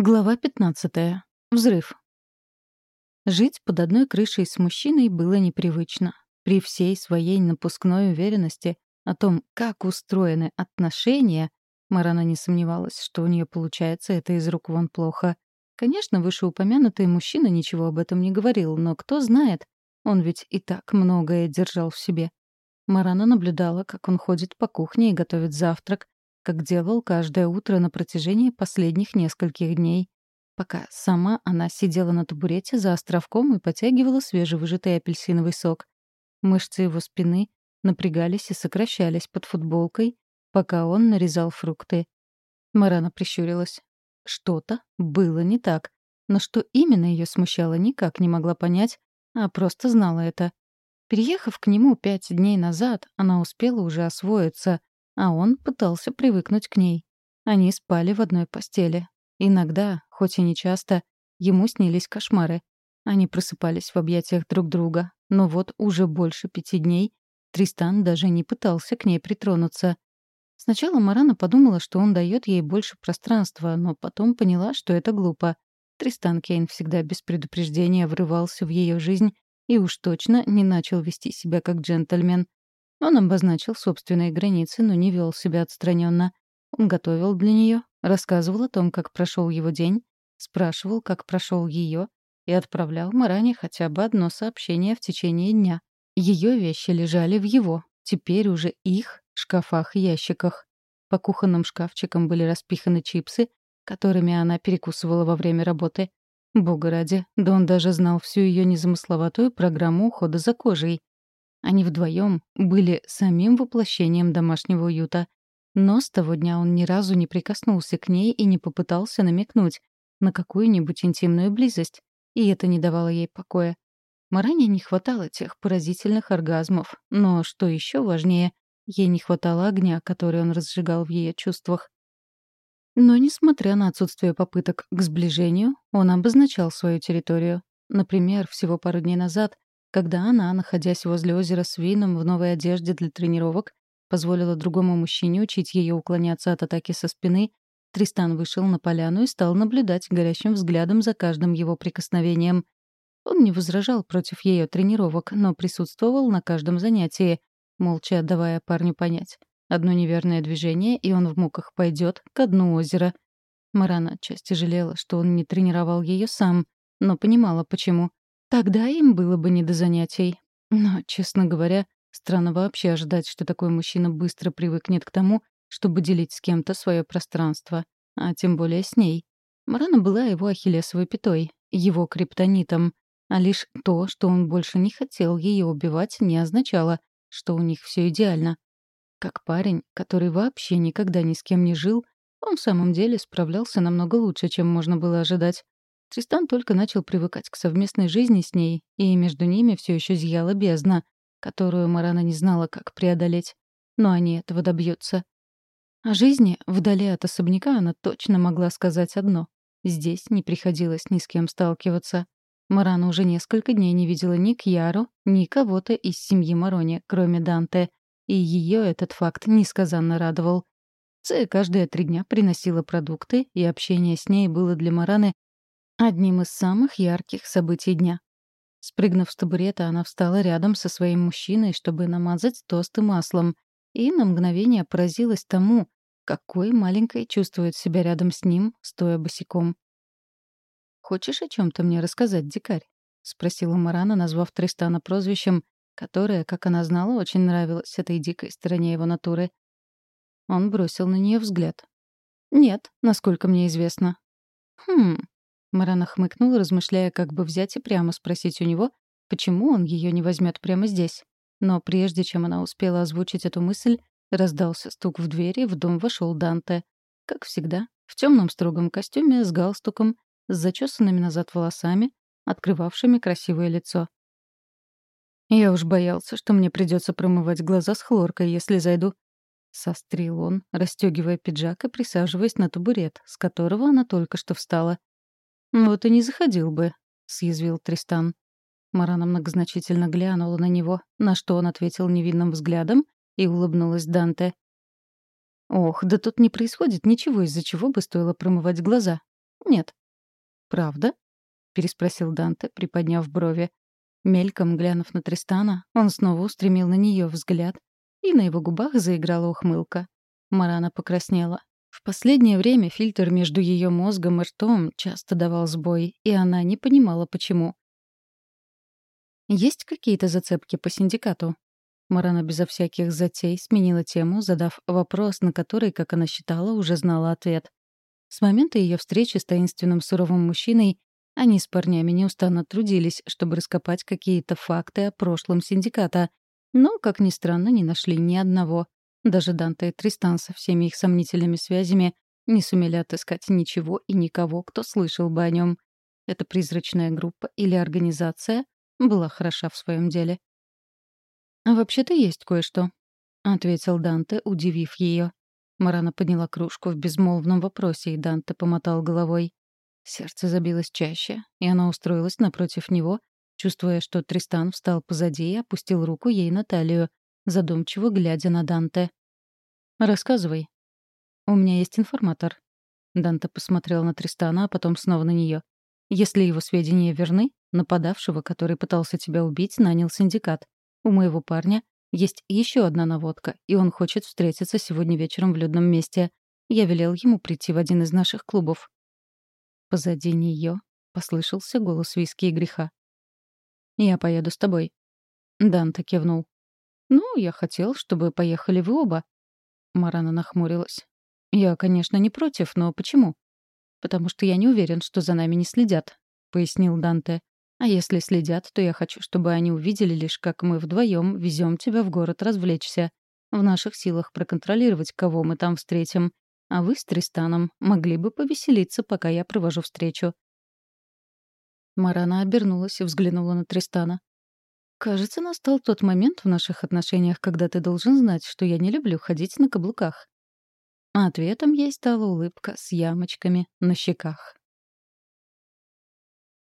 Глава 15. Взрыв. Жить под одной крышей с мужчиной было непривычно. При всей своей напускной уверенности о том, как устроены отношения, Марана не сомневалась, что у нее получается это из рук вон плохо. Конечно, вышеупомянутый мужчина ничего об этом не говорил, но кто знает, он ведь и так многое держал в себе. Марана наблюдала, как он ходит по кухне и готовит завтрак, как делал каждое утро на протяжении последних нескольких дней, пока сама она сидела на табурете за островком и потягивала свежевыжатый апельсиновый сок. Мышцы его спины напрягались и сокращались под футболкой, пока он нарезал фрукты. Марана прищурилась. Что-то было не так, но что именно ее смущало, никак не могла понять, а просто знала это. Переехав к нему пять дней назад, она успела уже освоиться, а он пытался привыкнуть к ней. Они спали в одной постели. Иногда, хоть и не часто, ему снились кошмары. Они просыпались в объятиях друг друга, но вот уже больше пяти дней Тристан даже не пытался к ней притронуться. Сначала Марана подумала, что он дает ей больше пространства, но потом поняла, что это глупо. Тристан Кейн всегда без предупреждения врывался в ее жизнь и уж точно не начал вести себя как джентльмен. Он обозначил собственные границы, но не вел себя отстраненно. Он готовил для нее, рассказывал о том, как прошел его день, спрашивал, как прошел ее, и отправлял Маране хотя бы одно сообщение в течение дня. Ее вещи лежали в его, теперь уже их, шкафах и ящиках. По кухонным шкафчикам были распиханы чипсы, которыми она перекусывала во время работы. Бога ради, да он даже знал всю ее незамысловатую программу ухода за кожей. Они вдвоем были самим воплощением домашнего уюта. Но с того дня он ни разу не прикоснулся к ней и не попытался намекнуть на какую-нибудь интимную близость, и это не давало ей покоя. Маране не хватало тех поразительных оргазмов, но, что еще важнее, ей не хватало огня, который он разжигал в ее чувствах. Но, несмотря на отсутствие попыток к сближению, он обозначал свою территорию. Например, всего пару дней назад когда она, находясь возле озера с вином в новой одежде для тренировок, позволила другому мужчине учить ее уклоняться от атаки со спины, Тристан вышел на поляну и стал наблюдать горящим взглядом за каждым его прикосновением. Он не возражал против ее тренировок, но присутствовал на каждом занятии, молча отдавая парню понять. Одно неверное движение, и он в муках пойдет к дну озера. Марана отчасти жалела, что он не тренировал ее сам, но понимала, почему. Тогда им было бы не до занятий. Но, честно говоря, странно вообще ожидать, что такой мужчина быстро привыкнет к тому, чтобы делить с кем-то свое пространство, а тем более с ней. Марана была его ахиллесовой пятой, его криптонитом, а лишь то, что он больше не хотел ее убивать, не означало, что у них все идеально. Как парень, который вообще никогда ни с кем не жил, он в самом деле справлялся намного лучше, чем можно было ожидать. Тристан только начал привыкать к совместной жизни с ней, и между ними все еще зияла бездна, которую Марана не знала, как преодолеть. Но они этого добьются. О жизни вдали от особняка она точно могла сказать одно. Здесь не приходилось ни с кем сталкиваться. Марана уже несколько дней не видела ни Кьяру, ни кого-то из семьи Марони, кроме Данте, и ее этот факт несказанно радовал. Ция каждые три дня приносила продукты, и общение с ней было для Мараны Одним из самых ярких событий дня. Спрыгнув с табурета, она встала рядом со своим мужчиной, чтобы намазать тосты маслом, и на мгновение поразилась тому, какой маленькой чувствует себя рядом с ним, стоя босиком. «Хочешь о чем то мне рассказать, дикарь?» — спросила Марана, назвав Тристана прозвищем, которое, как она знала, очень нравилось этой дикой стороне его натуры. Он бросил на нее взгляд. «Нет, насколько мне известно». «Хм, Марана хмыкнула, размышляя, как бы взять и прямо спросить у него, почему он ее не возьмет прямо здесь. Но прежде чем она успела озвучить эту мысль, раздался стук в двери, и в дом вошел Данте. Как всегда, в темном строгом костюме с галстуком, с зачесанными назад волосами, открывавшими красивое лицо. «Я уж боялся, что мне придется промывать глаза с хлоркой, если зайду», — сострил он, расстегивая пиджак и присаживаясь на табурет, с которого она только что встала. «Вот и не заходил бы», — съязвил Тристан. Марана многозначительно глянула на него, на что он ответил невинным взглядом и улыбнулась Данте. «Ох, да тут не происходит ничего, из-за чего бы стоило промывать глаза», «Нет». «Правда?» — переспросил Данте, приподняв брови. Мельком глянув на Тристана, он снова устремил на нее взгляд, и на его губах заиграла ухмылка. Марана покраснела. В последнее время фильтр между ее мозгом и ртом часто давал сбой, и она не понимала, почему. «Есть какие-то зацепки по синдикату?» Марана безо всяких затей сменила тему, задав вопрос, на который, как она считала, уже знала ответ. С момента ее встречи с таинственным суровым мужчиной они с парнями неустанно трудились, чтобы раскопать какие-то факты о прошлом синдиката, но, как ни странно, не нашли ни одного. Даже Данте и Тристан со всеми их сомнительными связями не сумели отыскать ничего и никого, кто слышал бы о нем. Эта призрачная группа или организация была хороша в своем деле. «А «Вообще-то есть кое-что», — ответил Данте, удивив ее. Марана подняла кружку в безмолвном вопросе, и Данте помотал головой. Сердце забилось чаще, и она устроилась напротив него, чувствуя, что Тристан встал позади и опустил руку ей на талию, задумчиво глядя на Данте. «Рассказывай». «У меня есть информатор». Данте посмотрел на Тристана, а потом снова на нее. «Если его сведения верны, нападавшего, который пытался тебя убить, нанял синдикат. У моего парня есть еще одна наводка, и он хочет встретиться сегодня вечером в людном месте. Я велел ему прийти в один из наших клубов». Позади нее послышался голос виски и греха. «Я поеду с тобой». Данте кивнул. «Ну, я хотел, чтобы поехали вы оба». Марана нахмурилась. «Я, конечно, не против, но почему?» «Потому что я не уверен, что за нами не следят», — пояснил Данте. «А если следят, то я хочу, чтобы они увидели лишь, как мы вдвоем везем тебя в город развлечься. В наших силах проконтролировать, кого мы там встретим. А вы с Тристаном могли бы повеселиться, пока я провожу встречу. Марана обернулась и взглянула на Тристана. «Кажется, настал тот момент в наших отношениях, когда ты должен знать, что я не люблю ходить на каблуках». ответом ей стала улыбка с ямочками на щеках.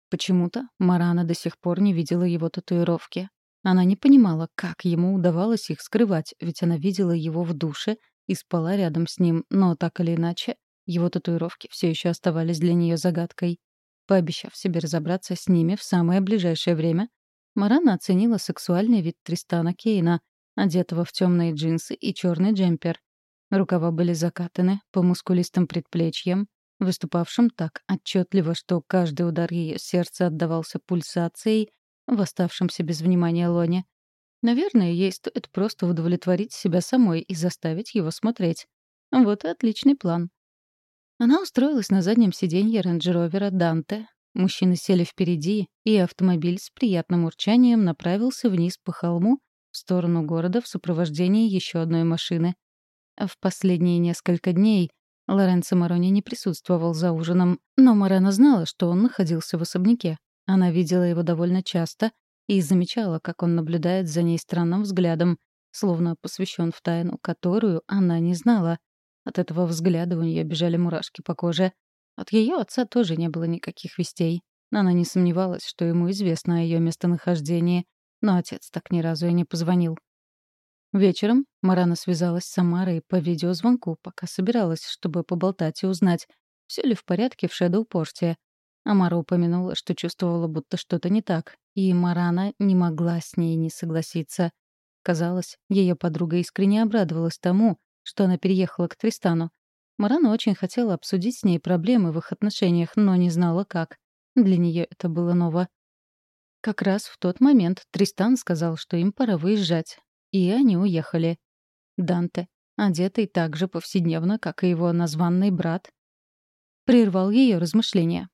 Почему-то Марана до сих пор не видела его татуировки. Она не понимала, как ему удавалось их скрывать, ведь она видела его в душе и спала рядом с ним, но так или иначе, его татуировки все еще оставались для нее загадкой. Пообещав себе разобраться с ними в самое ближайшее время, Марана оценила сексуальный вид Тристана Кейна, одетого в темные джинсы и черный джемпер. Рукава были закатаны по мускулистым предплечьям, выступавшим так отчетливо, что каждый удар ее сердца отдавался пульсацией в оставшемся без внимания лоне. Наверное, ей стоит просто удовлетворить себя самой и заставить его смотреть. Вот и отличный план. Она устроилась на заднем сиденье рейндж-ровера «Данте». Мужчины сели впереди, и автомобиль с приятным урчанием направился вниз по холму в сторону города в сопровождении еще одной машины. В последние несколько дней Лоренцо Марони не присутствовал за ужином, но Морена знала, что он находился в особняке. Она видела его довольно часто и замечала, как он наблюдает за ней странным взглядом, словно посвящен в тайну, которую она не знала. От этого взгляда у нее бежали мурашки по коже. От ее отца тоже не было никаких вестей. Она не сомневалась, что ему известно о ее местонахождении, но отец так ни разу и не позвонил. Вечером Марана связалась с Самарой по видеозвонку, пока собиралась, чтобы поболтать и узнать, все ли в порядке в Шэдоу-порте. Амара упомянула, что чувствовала, будто что-то не так, и Марана не могла с ней не согласиться. Казалось, ее подруга искренне обрадовалась тому, что она переехала к Тристану. Марана очень хотела обсудить с ней проблемы в их отношениях, но не знала, как. Для нее это было ново. Как раз в тот момент Тристан сказал, что им пора выезжать. И они уехали. Данте, одетый так же повседневно, как и его названный брат, прервал ее размышления.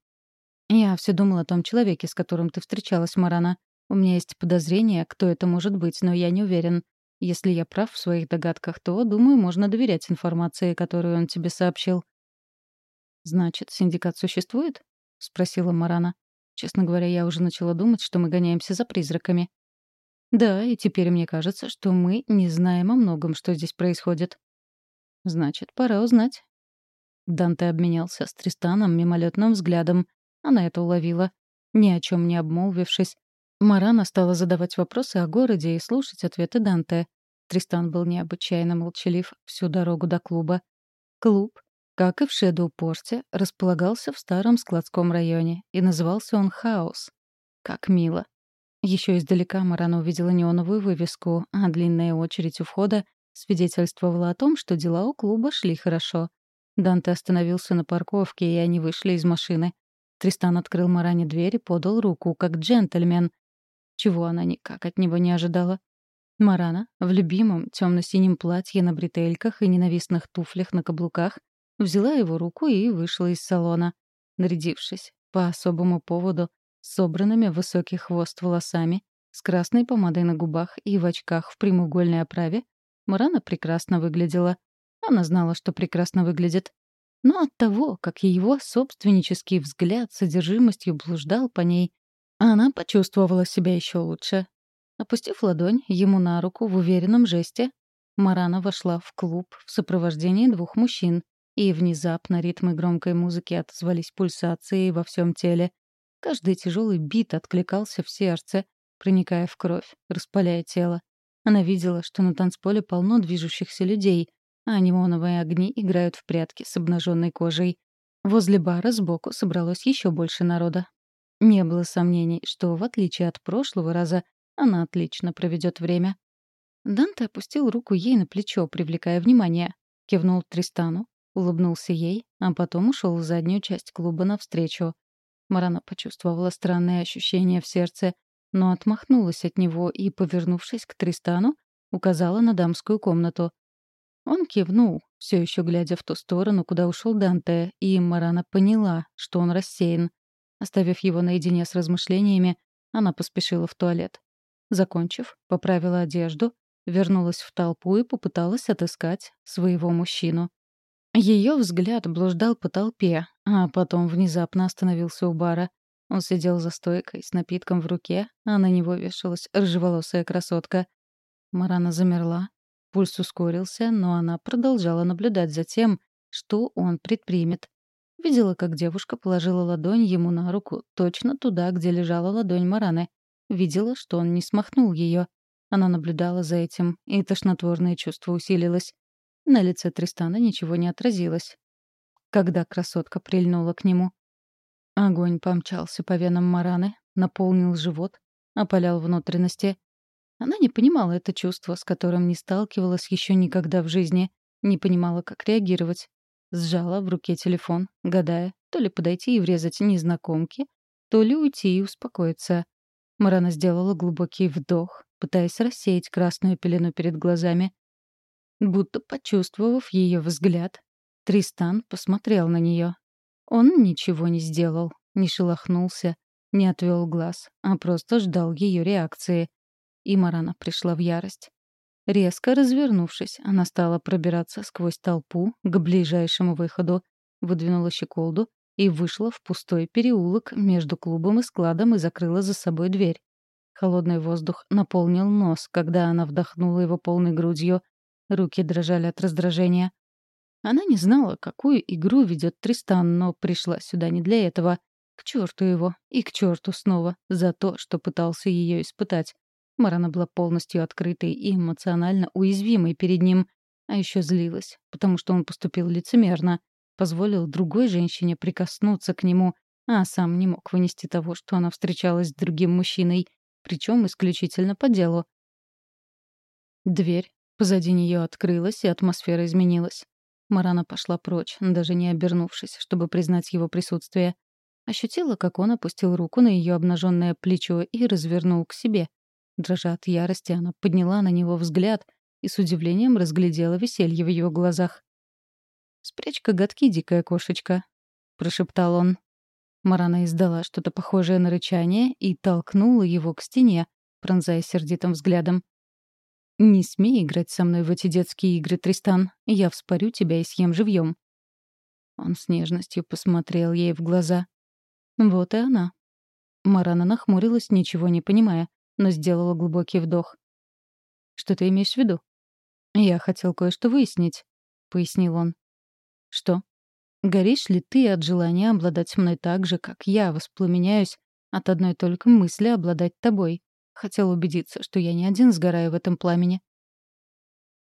«Я все думала о том человеке, с которым ты встречалась, Марана. У меня есть подозрение, кто это может быть, но я не уверен. Если я прав в своих догадках, то, думаю, можно доверять информации, которую он тебе сообщил. «Значит, синдикат существует?» — спросила Марана. «Честно говоря, я уже начала думать, что мы гоняемся за призраками». «Да, и теперь мне кажется, что мы не знаем о многом, что здесь происходит». «Значит, пора узнать». Данте обменялся с Тристаном мимолетным взглядом. Она это уловила. Ни о чем не обмолвившись, Марана стала задавать вопросы о городе и слушать ответы Данте. Тристан был необычайно молчалив всю дорогу до клуба. Клуб как и в Шэдоу-порте, располагался в старом складском районе, и назывался он «Хаус». Как мило. Еще издалека Марана увидела неоновую вывеску, а длинная очередь у входа свидетельствовала о том, что дела у клуба шли хорошо. Данте остановился на парковке, и они вышли из машины. Тристан открыл Маране дверь и подал руку, как джентльмен. Чего она никак от него не ожидала. Марана в любимом темно-синем платье на бретельках и ненавистных туфлях на каблуках взяла его руку и вышла из салона. Нарядившись по особому поводу, собранными в высокий хвост волосами, с красной помадой на губах и в очках в прямоугольной оправе, Марана прекрасно выглядела. Она знала, что прекрасно выглядит. Но от того, как его собственнический взгляд с содержимостью блуждал по ней, она почувствовала себя еще лучше. Опустив ладонь ему на руку в уверенном жесте, Марана вошла в клуб в сопровождении двух мужчин, и внезапно ритмы громкой музыки отозвались пульсацией во всем теле. Каждый тяжелый бит откликался в сердце, проникая в кровь, распаляя тело. Она видела, что на танцполе полно движущихся людей, а неоновые огни играют в прятки с обнаженной кожей. Возле бара сбоку собралось еще больше народа. Не было сомнений, что, в отличие от прошлого раза, она отлично проведет время. Данте опустил руку ей на плечо, привлекая внимание. Кивнул Тристану, улыбнулся ей, а потом ушел в заднюю часть клуба навстречу. Марана почувствовала странное ощущение в сердце, но отмахнулась от него и, повернувшись к Тристану, указала на дамскую комнату. Он кивнул, все еще глядя в ту сторону, куда ушел Данте, и Марана поняла, что он рассеян. Оставив его наедине с размышлениями, она поспешила в туалет. Закончив, поправила одежду, вернулась в толпу и попыталась отыскать своего мужчину. Ее взгляд блуждал по толпе, а потом внезапно остановился у бара. Он сидел за стойкой с напитком в руке, а на него вешалась рыжеволосая красотка. Марана замерла. Пульс ускорился, но она продолжала наблюдать за тем, что он предпримет. Видела, как девушка положила ладонь ему на руку, точно туда, где лежала ладонь Мараны. Видела, что он не смахнул ее. Она наблюдала за этим, и тошнотворное чувство усилилось. На лице Тристана ничего не отразилось. Когда красотка прильнула к нему. Огонь помчался по венам Мараны, наполнил живот, опалял внутренности. Она не понимала это чувство, с которым не сталкивалась еще никогда в жизни, не понимала, как реагировать. Сжала в руке телефон, гадая, то ли подойти и врезать незнакомке, то ли уйти и успокоиться. Марана сделала глубокий вдох, пытаясь рассеять красную пелену перед глазами. Будто почувствовав ее взгляд, Тристан посмотрел на нее. Он ничего не сделал, не шелохнулся, не отвел глаз, а просто ждал ее реакции. И Марана пришла в ярость. Резко развернувшись, она стала пробираться сквозь толпу к ближайшему выходу, выдвинула щеколду и вышла в пустой переулок между клубом и складом и закрыла за собой дверь. Холодный воздух наполнил нос, когда она вдохнула его полной грудью. Руки дрожали от раздражения. Она не знала, какую игру ведет Тристан, но пришла сюда не для этого. К черту его и к черту снова за то, что пытался ее испытать. Марана была полностью открытой и эмоционально уязвимой перед ним, а еще злилась, потому что он поступил лицемерно, позволил другой женщине прикоснуться к нему, а сам не мог вынести того, что она встречалась с другим мужчиной, причем исключительно по делу. Дверь позади нее открылась, и атмосфера изменилась. Марана пошла прочь, даже не обернувшись, чтобы признать его присутствие. Ощутила, как он опустил руку на ее обнаженное плечо и развернул к себе. Дрожа от ярости, она подняла на него взгляд и с удивлением разглядела веселье в его глазах. «Спрячь коготки, дикая кошечка», — прошептал он. Марана издала что-то похожее на рычание и толкнула его к стене, пронзая сердитым взглядом. «Не смей играть со мной в эти детские игры, Тристан. Я вспорю тебя и съем живьем». Он с нежностью посмотрел ей в глаза. Вот и она. Марана нахмурилась, ничего не понимая, но сделала глубокий вдох. «Что ты имеешь в виду?» «Я хотел кое-что выяснить», — пояснил он. Что? Горишь ли ты от желания обладать мной так же, как я воспламеняюсь от одной только мысли обладать тобой? Хотел убедиться, что я не один сгораю в этом пламени.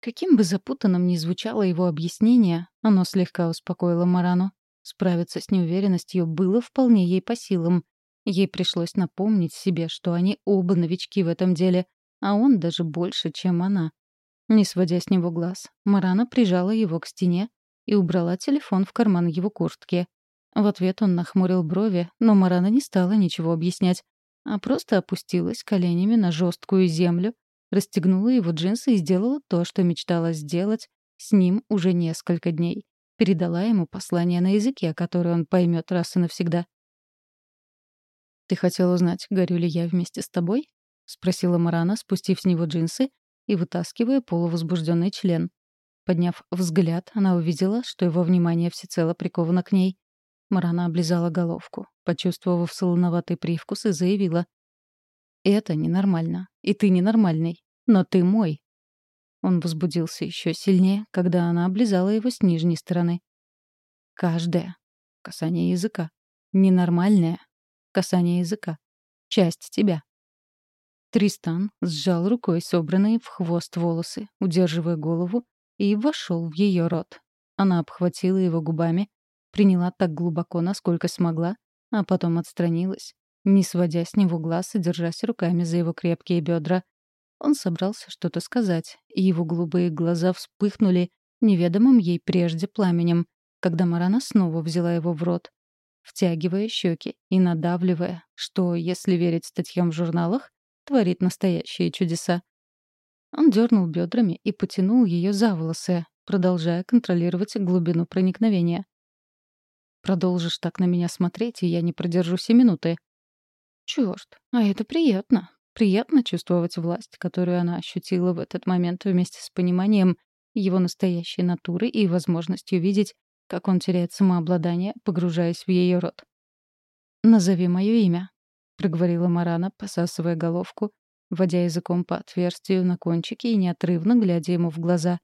Каким бы запутанным ни звучало его объяснение, оно слегка успокоило Марану. Справиться с неуверенностью было вполне ей по силам. Ей пришлось напомнить себе, что они оба новички в этом деле, а он даже больше, чем она. Не сводя с него глаз, Марана прижала его к стене и убрала телефон в карман его куртки. В ответ он нахмурил брови, но Марана не стала ничего объяснять, а просто опустилась коленями на жесткую землю расстегнула его джинсы и сделала то, что мечтала сделать с ним уже несколько дней. Передала ему послание на языке, которое он поймет раз и навсегда. «Ты хотел узнать, горю ли я вместе с тобой?» — спросила Марана, спустив с него джинсы и вытаскивая полувозбужденный член. Подняв взгляд, она увидела, что его внимание всецело приковано к ней. Марана облизала головку, почувствовав солоноватый привкус, и заявила. «Это ненормально. И ты ненормальный. Но ты мой». Он возбудился еще сильнее, когда она облизала его с нижней стороны. Каждое. Касание языка. Ненормальное. Касание языка. Часть тебя. Тристан сжал рукой собранные в хвост волосы, удерживая голову, и вошел в ее рот. Она обхватила его губами, приняла так глубоко, насколько смогла, а потом отстранилась, не сводя с него глаз и держась руками за его крепкие бедра. Он собрался что-то сказать, и его голубые глаза вспыхнули неведомым ей прежде пламенем, когда Марана снова взяла его в рот, втягивая щеки и надавливая, что, если верить статьям в журналах, творит настоящие чудеса. Он дернул бедрами и потянул ее за волосы, продолжая контролировать глубину проникновения. «Продолжишь так на меня смотреть, и я не продержусь и минуты». «Чёрт, а это приятно», Приятно чувствовать власть, которую она ощутила в этот момент вместе с пониманием его настоящей натуры и возможностью видеть, как он теряет самообладание, погружаясь в ее рот. «Назови мое имя», — проговорила Марана, посасывая головку, водя языком по отверстию на кончике и неотрывно глядя ему в глаза.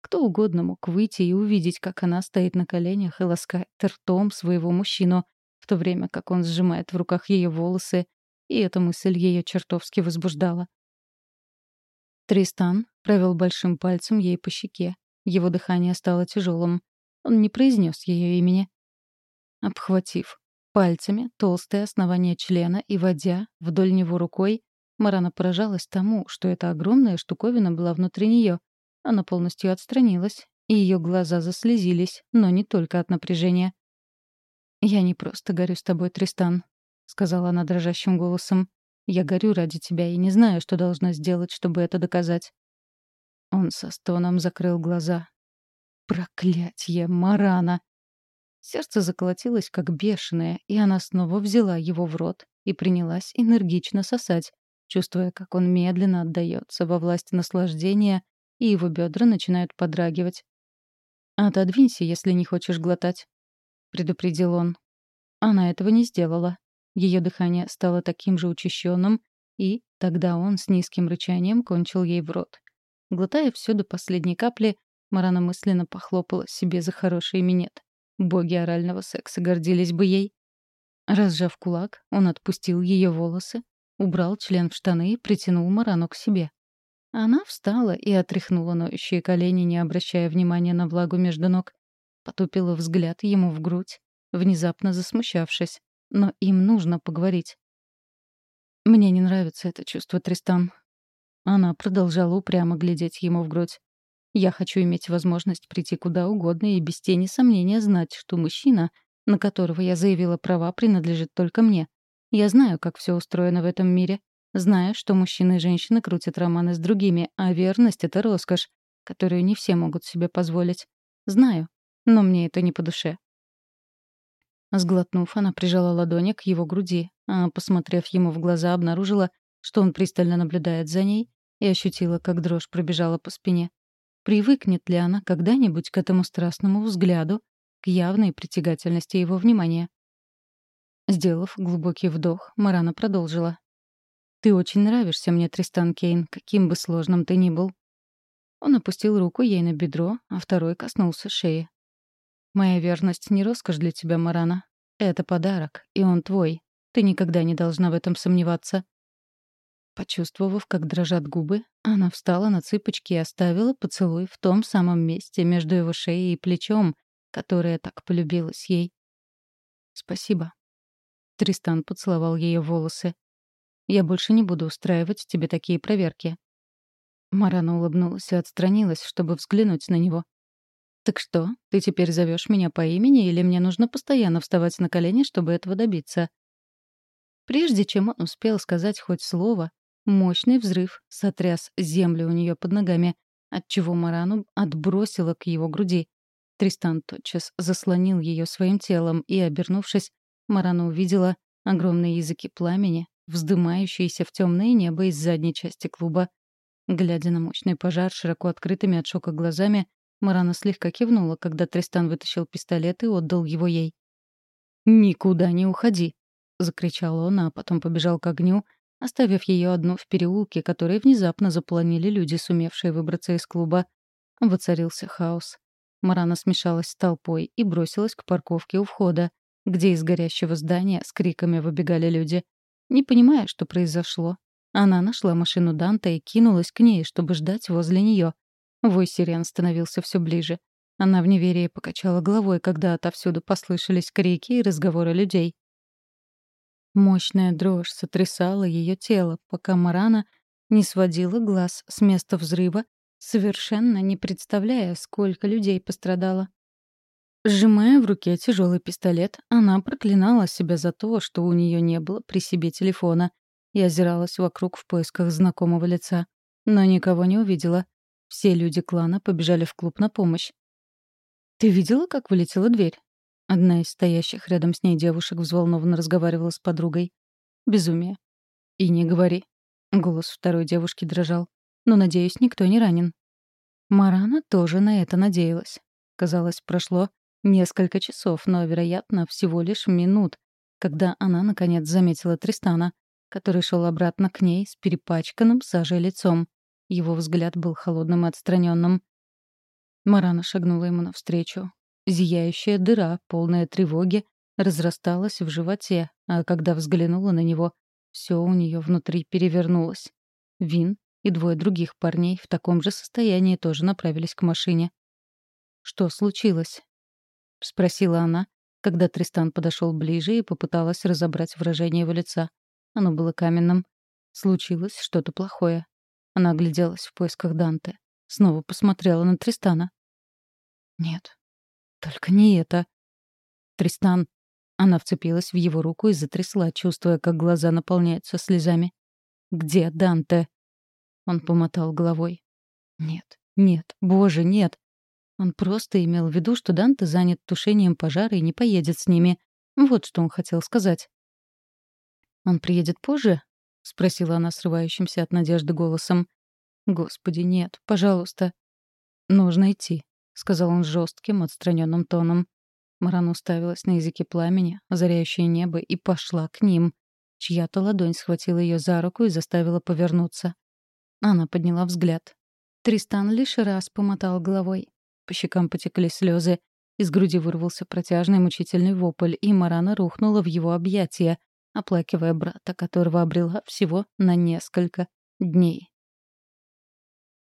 Кто угодно мог выйти и увидеть, как она стоит на коленях и ласкает ртом своего мужчину, в то время как он сжимает в руках ее волосы, и эта мысль ее чертовски возбуждала. Тристан провел большим пальцем ей по щеке. Его дыхание стало тяжелым. Он не произнес ее имени. Обхватив пальцами толстое основание члена и водя вдоль него рукой, Марана поражалась тому, что эта огромная штуковина была внутри нее. Она полностью отстранилась, и ее глаза заслезились, но не только от напряжения. «Я не просто горю с тобой, Тристан. — сказала она дрожащим голосом. «Я горю ради тебя и не знаю, что должна сделать, чтобы это доказать». Он со стоном закрыл глаза. «Проклятье, Марана!» Сердце заколотилось, как бешеное, и она снова взяла его в рот и принялась энергично сосать, чувствуя, как он медленно отдается во власть наслаждения, и его бедра начинают подрагивать. «Отодвинься, если не хочешь глотать», — предупредил он. Она этого не сделала. Ее дыхание стало таким же учащенным, и тогда он с низким рычанием кончил ей в рот. Глотая все до последней капли, Марана мысленно похлопала себе за хороший минет. Боги орального секса гордились бы ей. Разжав кулак, он отпустил ее волосы, убрал член в штаны и притянул Марану к себе. Она встала и отряхнула ноющие колени, не обращая внимания на влагу между ног. Потупила взгляд ему в грудь, внезапно засмущавшись но им нужно поговорить. Мне не нравится это чувство, Тристан. Она продолжала упрямо глядеть ему в грудь. Я хочу иметь возможность прийти куда угодно и без тени сомнения знать, что мужчина, на которого я заявила права, принадлежит только мне. Я знаю, как все устроено в этом мире. Знаю, что мужчины и женщины крутят романы с другими, а верность — это роскошь, которую не все могут себе позволить. Знаю, но мне это не по душе. Сглотнув, она прижала ладони к его груди, а, посмотрев ему в глаза, обнаружила, что он пристально наблюдает за ней, и ощутила, как дрожь пробежала по спине. Привыкнет ли она когда-нибудь к этому страстному взгляду, к явной притягательности его внимания? Сделав глубокий вдох, Марана продолжила. «Ты очень нравишься мне, Тристан Кейн, каким бы сложным ты ни был». Он опустил руку ей на бедро, а второй коснулся шеи. Моя верность не роскошь для тебя, Марана. Это подарок, и он твой. Ты никогда не должна в этом сомневаться. Почувствовав, как дрожат губы, Она встала на цыпочки и оставила поцелуй в том самом месте между его шеей и плечом, которое так полюбилось ей. «Спасибо». Тристан поцеловал ее волосы. «Я больше не буду устраивать тебе такие проверки». Марана улыбнулась и отстранилась, чтобы взглянуть на него. «Так что, ты теперь зовешь меня по имени, или мне нужно постоянно вставать на колени, чтобы этого добиться?» Прежде чем он успел сказать хоть слово, мощный взрыв сотряс землю у нее под ногами, отчего Марану отбросило к его груди. Тристан тотчас заслонил ее своим телом, и, обернувшись, Марана увидела огромные языки пламени, вздымающиеся в темное небо из задней части клуба. Глядя на мощный пожар широко открытыми от шока глазами, Марана слегка кивнула, когда Тристан вытащил пистолет и отдал его ей. «Никуда не уходи!» — закричал он, а потом побежал к огню, оставив ее одну в переулке, который внезапно заполонили люди, сумевшие выбраться из клуба. Воцарился хаос. Марана смешалась с толпой и бросилась к парковке у входа, где из горящего здания с криками выбегали люди. Не понимая, что произошло, она нашла машину Данта и кинулась к ней, чтобы ждать возле нее. Вой сирен становился все ближе. Она в неверии покачала головой, когда отовсюду послышались крики и разговоры людей. Мощная дрожь сотрясала ее тело, пока Марана не сводила глаз с места взрыва, совершенно не представляя, сколько людей пострадало. Сжимая в руке тяжелый пистолет, она проклинала себя за то, что у нее не было при себе телефона, и озиралась вокруг в поисках знакомого лица. Но никого не увидела. Все люди клана побежали в клуб на помощь. «Ты видела, как вылетела дверь?» Одна из стоящих рядом с ней девушек взволнованно разговаривала с подругой. «Безумие». «И не говори». Голос второй девушки дрожал. «Но, надеюсь, никто не ранен». Марана тоже на это надеялась. Казалось, прошло несколько часов, но, вероятно, всего лишь минут, когда она, наконец, заметила Тристана, который шел обратно к ней с перепачканным сажей лицом. Его взгляд был холодным и отстраненным. Марана шагнула ему навстречу. Зияющая дыра, полная тревоги, разрасталась в животе, а когда взглянула на него, все у нее внутри перевернулось. Вин и двое других парней в таком же состоянии тоже направились к машине. «Что случилось?» — спросила она, когда Тристан подошел ближе и попыталась разобрать выражение его лица. Оно было каменным. Случилось что-то плохое. Она огляделась в поисках Данте. Снова посмотрела на Тристана. «Нет, только не это». «Тристан». Она вцепилась в его руку и затрясла, чувствуя, как глаза наполняются слезами. «Где Данте?» Он помотал головой. «Нет, нет, боже, нет. Он просто имел в виду, что Данте занят тушением пожара и не поедет с ними. Вот что он хотел сказать. «Он приедет позже?» — спросила она срывающимся от надежды голосом. «Господи, нет, пожалуйста». «Нужно идти», — сказал он жестким, отстраненным тоном. Маран уставилась на языке пламени, озаряющее небо, и пошла к ним. Чья-то ладонь схватила ее за руку и заставила повернуться. Она подняла взгляд. Тристан лишь раз помотал головой. По щекам потекли слезы. Из груди вырвался протяжный мучительный вопль, и Марана рухнула в его объятия, оплакивая брата, которого обрела всего на несколько дней.